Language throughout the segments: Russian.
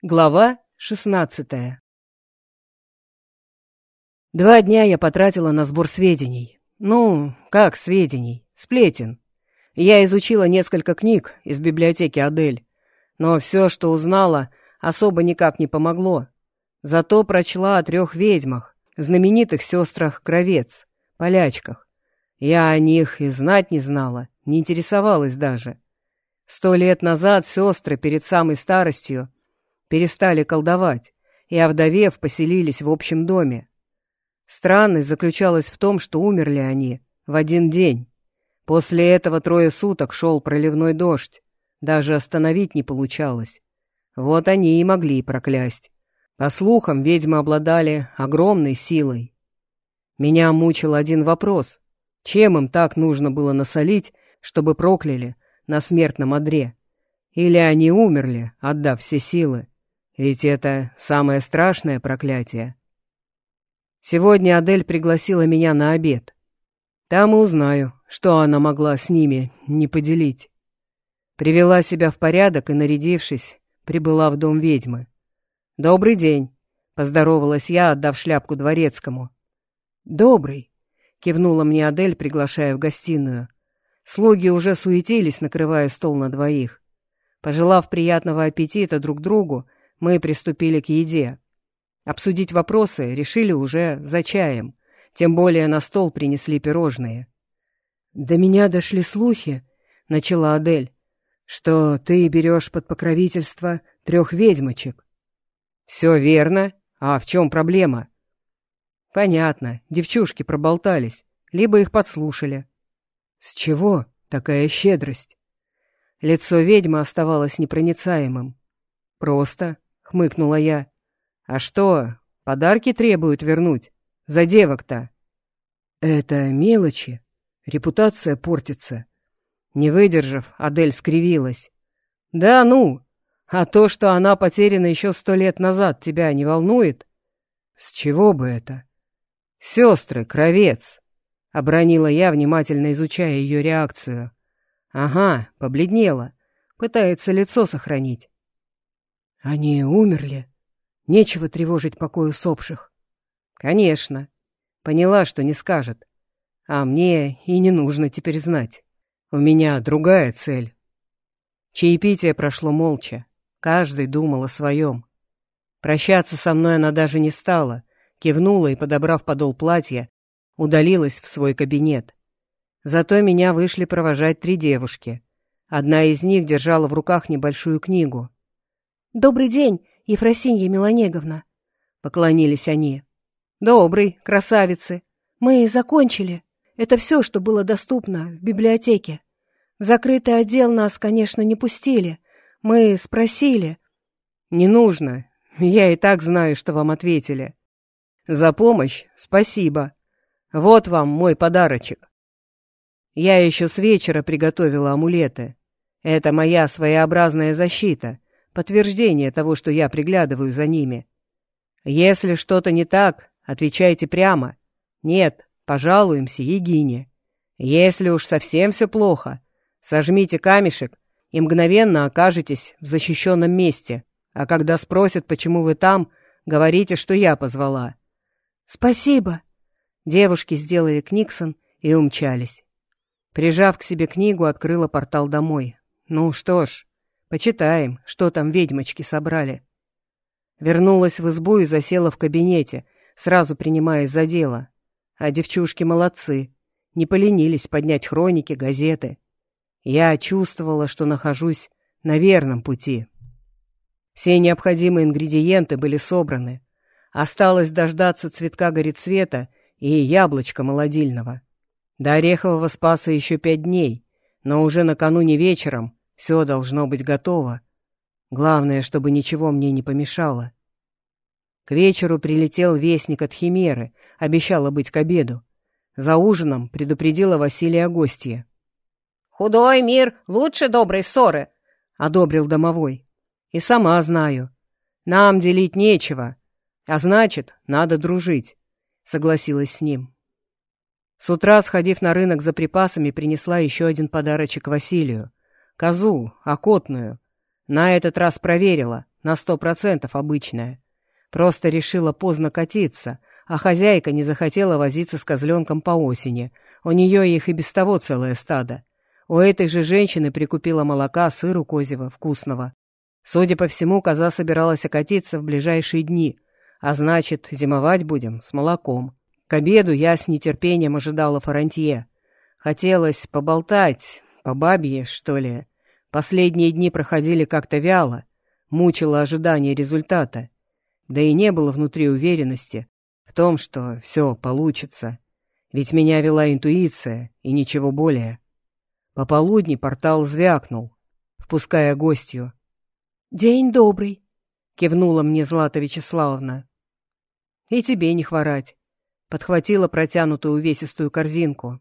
Глава шестнадцатая Два дня я потратила на сбор сведений. Ну, как сведений? Сплетен. Я изучила несколько книг из библиотеки Адель, но все, что узнала, особо никак не помогло. Зато прочла о трех ведьмах, знаменитых сестрах Кровец, полячках. Я о них и знать не знала, не интересовалась даже. Сто лет назад сестры перед самой старостью перестали колдовать и, овдовев, поселились в общем доме. Странность заключалась в том, что умерли они в один день. После этого трое суток шел проливной дождь, даже остановить не получалось. Вот они и могли проклясть. По слухам, ведьмы обладали огромной силой. Меня мучил один вопрос. Чем им так нужно было насолить, чтобы прокляли на смертном одре? Или они умерли, отдав все силы? Ведь это самое страшное проклятие. Сегодня Адель пригласила меня на обед. Там и узнаю, что она могла с ними не поделить. Привела себя в порядок и, нарядившись, прибыла в дом ведьмы. «Добрый день», — поздоровалась я, отдав шляпку дворецкому. «Добрый», — кивнула мне Адель, приглашая в гостиную. Слуги уже суетились, накрывая стол на двоих. Пожелав приятного аппетита друг другу, мы приступили к еде. Обсудить вопросы решили уже за чаем, тем более на стол принесли пирожные. «До меня дошли слухи», — начала Адель, «что ты берешь под покровительство трех ведьмочек». «Все верно. А в чем проблема?» «Понятно. Девчушки проболтались. Либо их подслушали». «С чего такая щедрость?» Лицо ведьмы оставалось непроницаемым. «Просто — хмыкнула я. «А что, подарки требуют вернуть? За девок-то?» «Это мелочи. Репутация портится». Не выдержав, Адель скривилась. «Да ну! А то, что она потеряна еще сто лет назад, тебя не волнует?» «С чего бы это?» «Сестры, кровец!» — обронила я, внимательно изучая ее реакцию. «Ага, побледнела. Пытается лицо сохранить. Они умерли. Нечего тревожить покой усопших. Конечно. Поняла, что не скажет. А мне и не нужно теперь знать. У меня другая цель. Чаепитие прошло молча. Каждый думал о своем. Прощаться со мной она даже не стала, кивнула и, подобрав подол платья, удалилась в свой кабинет. Зато меня вышли провожать три девушки. Одна из них держала в руках небольшую книгу. «Добрый день, Ефросинья Меланеговна!» — поклонились они. «Добрый, красавицы!» «Мы закончили. Это все, что было доступно в библиотеке. В закрытый отдел нас, конечно, не пустили. Мы спросили». «Не нужно. Я и так знаю, что вам ответили. За помощь спасибо. Вот вам мой подарочек. Я еще с вечера приготовила амулеты. Это моя своеобразная защита» подтверждение того, что я приглядываю за ними. Если что-то не так, отвечайте прямо. Нет, пожалуемся Егине. Если уж совсем все плохо, сожмите камешек и мгновенно окажетесь в защищенном месте. А когда спросят, почему вы там, говорите, что я позвала. «Спасибо!» Девушки сделали книксон и умчались. Прижав к себе книгу, открыла портал домой. Ну что ж, Почитаем, что там ведьмочки собрали. Вернулась в избу и засела в кабинете, сразу принимаясь за дело. А девчушки молодцы, не поленились поднять хроники, газеты. Я чувствовала, что нахожусь на верном пути. Все необходимые ингредиенты были собраны. Осталось дождаться цветка горецвета и яблочка молодильного. До Орехового спаса еще пять дней, но уже накануне вечером все должно быть готово. Главное, чтобы ничего мне не помешало. К вечеру прилетел вестник от Химеры, обещала быть к обеду. За ужином предупредила Василия о гостье. «Худой мир лучше доброй ссоры», — одобрил домовой. «И сама знаю. Нам делить нечего, а значит, надо дружить», — согласилась с ним. С утра, сходив на рынок за припасами, принесла еще один подарочек Василию. Козу, окотную. На этот раз проверила. на сто процентов обычная. Просто решила поздно катиться, а хозяйка не захотела возиться с козленком по осени. У нее их и без того целое стадо. У этой же женщины прикупила молока, сыру козьего, вкусного. Судя по всему, коза собиралась окатиться в ближайшие дни, а значит, зимовать будем с молоком. К обеду я с нетерпением ожидала Фарантье. Хотелось поболтать, по бабье, что ли. Последние дни проходили как-то вяло, мучило ожидание результата. Да и не было внутри уверенности в том, что все получится. Ведь меня вела интуиция и ничего более. Пополудни портал звякнул, впуская гостью. «День добрый», — кивнула мне Злата Вячеславовна. «И тебе не хворать», — подхватила протянутую увесистую корзинку.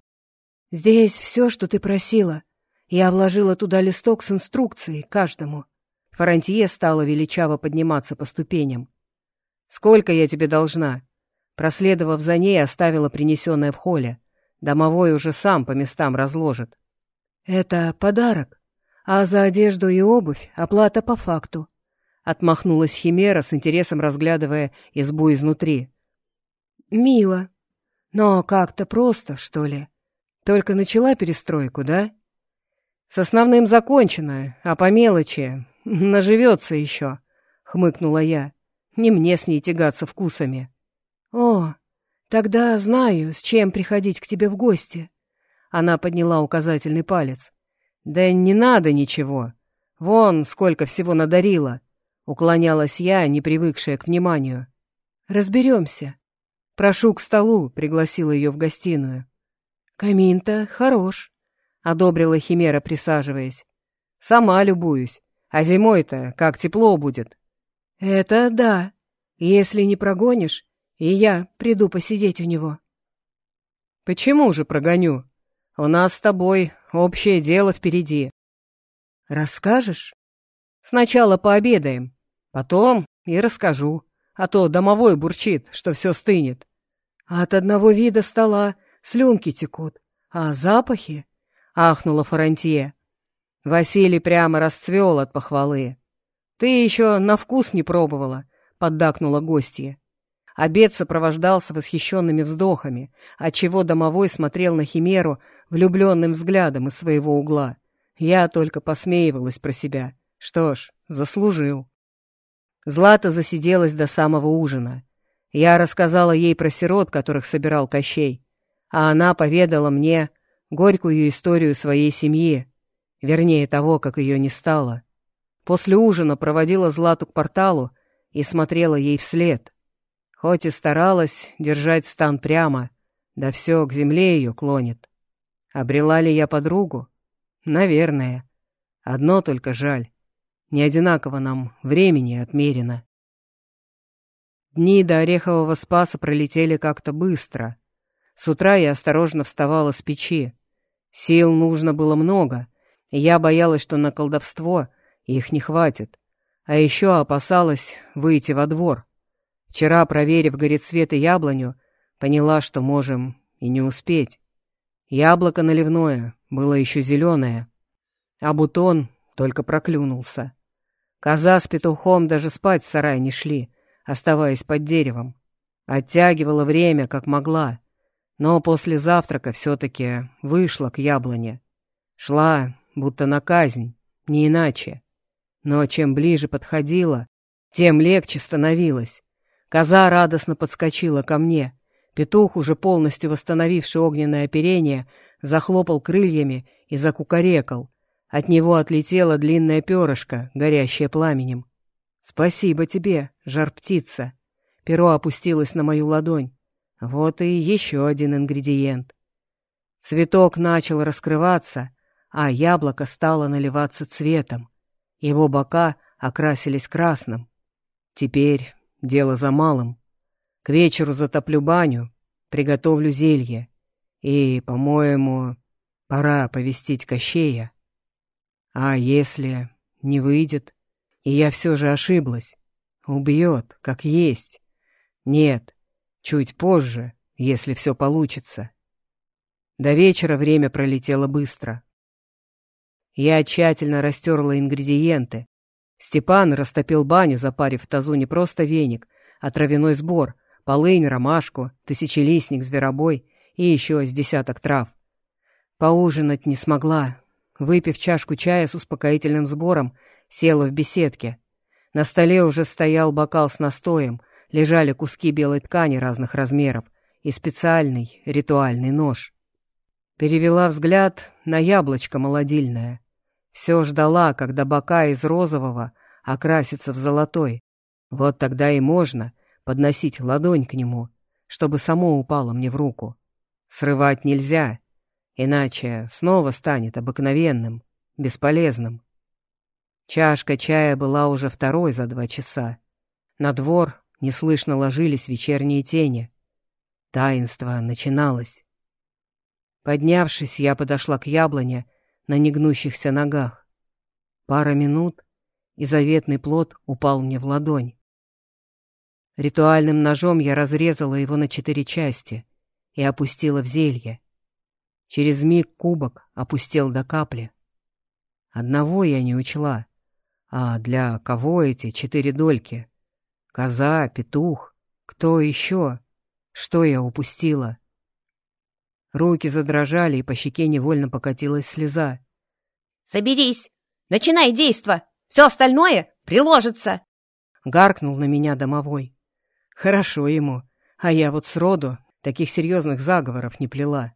«Здесь все, что ты просила. Я вложила туда листок с инструкцией каждому». Фарантье стала величаво подниматься по ступеням. «Сколько я тебе должна?» Проследовав за ней, оставила принесенное в холле. Домовой уже сам по местам разложит. «Это подарок, а за одежду и обувь оплата по факту», — отмахнулась Химера с интересом разглядывая избу изнутри. «Мило. Но как-то просто, что ли. Только начала перестройку, да?» «С основным закончено, а по мелочи наживется еще», — хмыкнула я. «Не мне с ней тягаться вкусами». «О, тогда знаю, с чем приходить к тебе в гости». Она подняла указательный палец. «Да не надо ничего. Вон, сколько всего надарила!» Уклонялась я, не привыкшая к вниманию. «Разберемся». «Прошу к столу», — пригласила ее в гостиную. «Камин-то хорош», — одобрила Химера, присаживаясь. «Сама любуюсь. А зимой-то как тепло будет». «Это да. Если не прогонишь, и я приду посидеть у него». «Почему же прогоню? У нас с тобой общее дело впереди». «Расскажешь?» «Сначала пообедаем, потом и расскажу, а то домовой бурчит, что все стынет». «От одного вида стола слюнки текут, а запахи?» — ахнула Фарантье. Василий прямо расцвел от похвалы. «Ты еще на вкус не пробовала», — поддакнула гостья. Обед сопровождался восхищенными вздохами, отчего домовой смотрел на Химеру влюбленным взглядом из своего угла. Я только посмеивалась про себя. Что ж, заслужил. Злата засиделась до самого ужина. Я рассказала ей про сирот, которых собирал Кощей, а она поведала мне горькую историю своей семьи, вернее того, как ее не стало. После ужина проводила Злату к порталу и смотрела ей вслед — Хоть и старалась держать стан прямо, да все к земле ее клонит. Обрела ли я подругу? Наверное. Одно только жаль. Не одинаково нам времени отмерено. Дни до Орехового Спаса пролетели как-то быстро. С утра я осторожно вставала с печи. Сил нужно было много, и я боялась, что на колдовство их не хватит. А еще опасалась выйти во двор. Вчера, проверив горецвет и яблоню, поняла, что можем и не успеть. Яблоко наливное, было еще зеленое, а бутон только проклюнулся. Коза с петухом даже спать в сарай не шли, оставаясь под деревом. Оттягивала время, как могла, но после завтрака все-таки вышла к яблоне. Шла, будто на казнь, не иначе. Но чем ближе подходила, тем легче становилось. Коза радостно подскочила ко мне. Петух, уже полностью восстановивший огненное оперение, захлопал крыльями и закукарекал. От него отлетела длинная перышко, горящее пламенем. «Спасибо тебе, жар-птица!» Перо опустилось на мою ладонь. Вот и еще один ингредиент. Цветок начал раскрываться, а яблоко стало наливаться цветом. Его бока окрасились красным. Теперь Дело за малым. К вечеру затоплю баню, приготовлю зелье. И, по-моему, пора повестить Кощея. А если не выйдет, и я все же ошиблась? Убьет, как есть. Нет, чуть позже, если все получится. До вечера время пролетело быстро. Я тщательно растерла ингредиенты, Степан растопил баню, запарив в тазу не просто веник, а травяной сбор, полынь, ромашку, тысячелистник, зверобой и еще с десяток трав. Поужинать не смогла. Выпив чашку чая с успокоительным сбором, села в беседке. На столе уже стоял бокал с настоем, лежали куски белой ткани разных размеров и специальный ритуальный нож. Перевела взгляд на яблочко молодильное. Все ждала, когда бока из розового окрасятся в золотой. Вот тогда и можно подносить ладонь к нему, чтобы само упало мне в руку. Срывать нельзя, иначе снова станет обыкновенным, бесполезным. Чашка чая была уже второй за два часа. На двор неслышно ложились вечерние тени. Таинство начиналось. Поднявшись, я подошла к яблоне на негнущихся ногах. Пара минут, и заветный плод упал мне в ладонь. Ритуальным ножом я разрезала его на четыре части и опустила в зелье. Через миг кубок опустел до капли. Одного я не учла. А для кого эти четыре дольки? Коза, петух, кто еще? Что я упустила? Руки задрожали, и по щеке невольно покатилась слеза. «Соберись! Начинай действо! Все остальное приложится!» Гаркнул на меня домовой. Хорошо ему, а я вот сроду таких серьезных заговоров не плела.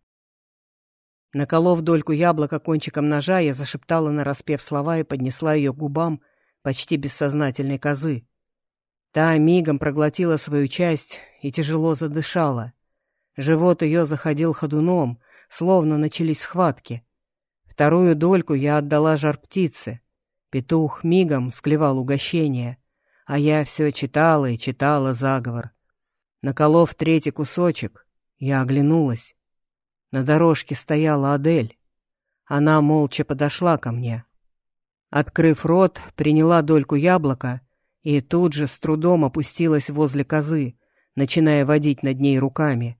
Наколов дольку яблока кончиком ножа, я зашептала нараспев слова и поднесла ее к губам почти бессознательной козы. Та мигом проглотила свою часть и тяжело задышала. Живот ее заходил ходуном, словно начались схватки. Вторую дольку я отдала жар птице. Петух мигом склевал угощение, а я все читала и читала заговор. Наколов третий кусочек, я оглянулась. На дорожке стояла Адель. Она молча подошла ко мне. Открыв рот, приняла дольку яблока и тут же с трудом опустилась возле козы, начиная водить над ней руками.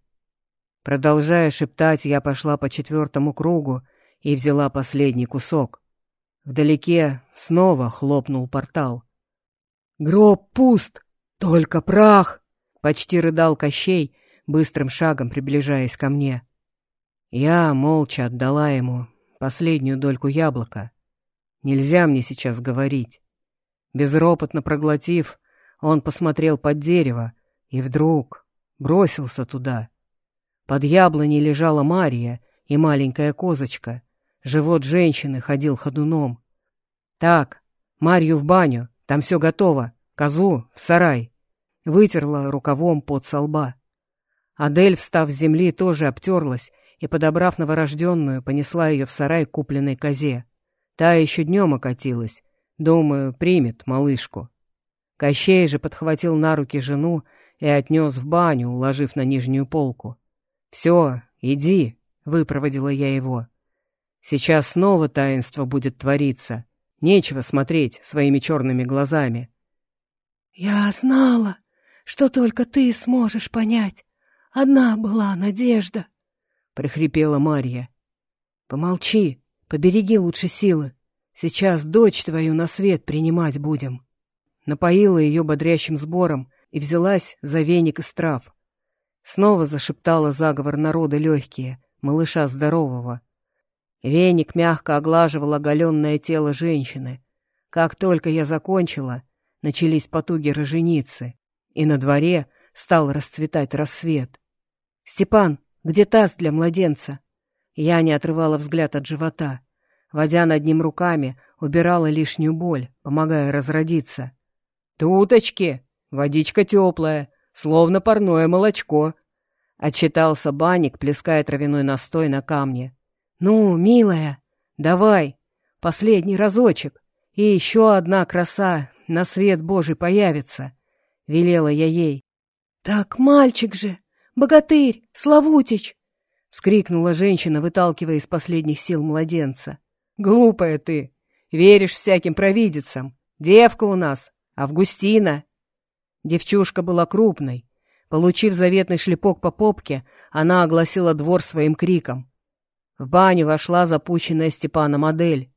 Продолжая шептать, я пошла по четвертому кругу и взяла последний кусок. Вдалеке снова хлопнул портал. «Гроб пуст, только прах!» — почти рыдал Кощей, быстрым шагом приближаясь ко мне. Я молча отдала ему последнюю дольку яблока. Нельзя мне сейчас говорить. Безропотно проглотив, он посмотрел под дерево и вдруг бросился туда. Под яблоней лежала Мария и маленькая козочка. Живот женщины ходил ходуном. «Так, Марью в баню, там все готово, козу в сарай». Вытерла рукавом под со лба. Адель, встав с земли, тоже обтерлась и, подобрав новорожденную, понесла ее в сарай купленной козе. Та еще днем окатилась. Думаю, примет малышку. Кощей же подхватил на руки жену и отнес в баню, уложив на нижнюю полку. «Все, иди», — выпроводила я его. «Сейчас снова таинство будет твориться. Нечего смотреть своими черными глазами». «Я знала, что только ты сможешь понять. Одна была надежда», — прихрипела Марья. «Помолчи, побереги лучше силы. Сейчас дочь твою на свет принимать будем». Напоила ее бодрящим сбором и взялась за веник из трав. Снова зашептала заговор народа легкие, малыша здорового. Веник мягко оглаживал оголенное тело женщины. Как только я закончила, начались потуги роженицы, и на дворе стал расцветать рассвет. «Степан, где таз для младенца?» Я не отрывала взгляд от живота. Водя над ним руками, убирала лишнюю боль, помогая разродиться. «Туточки! Водичка теплая, словно парное молочко!» Отчитался банник, плеская травяной настой на камне. «Ну, милая, давай, последний разочек, и еще одна краса на свет Божий появится!» — велела я ей. «Так мальчик же!» «Богатырь! Славутич!» — скрикнула женщина, выталкивая из последних сил младенца. «Глупая ты! Веришь всяким провидицам! Девка у нас! Августина!» Девчушка была крупной. Получив заветный шлепок по попке, она огласила двор своим криком. В баню вошла запущенная Степана модель.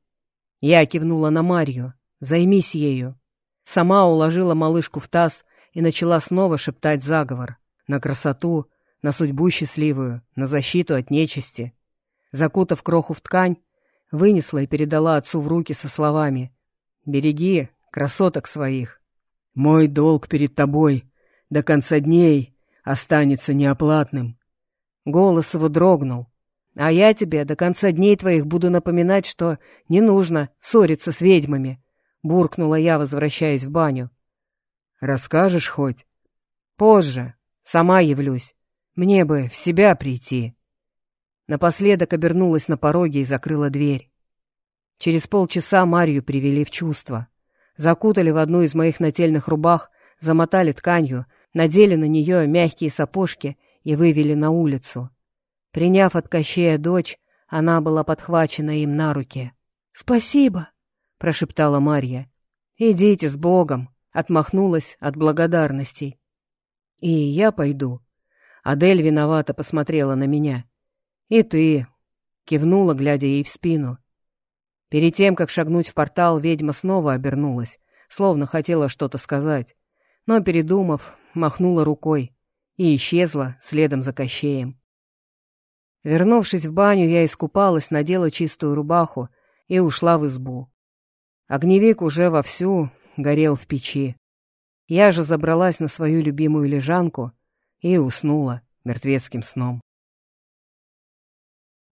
Я кивнула на Марью. Займись ею». Сама уложила малышку в таз и начала снова шептать заговор. На красоту, на судьбу счастливую, на защиту от нечисти. Закутав кроху в ткань, вынесла и передала отцу в руки со словами «Береги красоток своих. Мой долг перед тобой до конца дней останется неоплатным». Голос его дрогнул. «А я тебе до конца дней твоих буду напоминать, что не нужно ссориться с ведьмами», — буркнула я, возвращаясь в баню. «Расскажешь хоть?» «Позже. Сама явлюсь. Мне бы в себя прийти». Напоследок обернулась на пороге и закрыла дверь. Через полчаса Марию привели в чувство. Закутали в одну из моих нательных рубах, замотали тканью, надели на нее мягкие сапожки и вывели на улицу. Приняв от Кощея дочь, она была подхвачена им на руки. «Спасибо!» — прошептала Марья. «Идите с Богом!» — отмахнулась от благодарностей. «И я пойду». Адель виновато посмотрела на меня. «И ты!» — кивнула, глядя ей в спину. Перед тем, как шагнуть в портал, ведьма снова обернулась, словно хотела что-то сказать. Но, передумав, махнула рукой и исчезла следом за Кощеем. Вернувшись в баню, я искупалась, надела чистую рубаху и ушла в избу. Огневик уже вовсю горел в печи. Я же забралась на свою любимую лежанку и уснула мертвецким сном.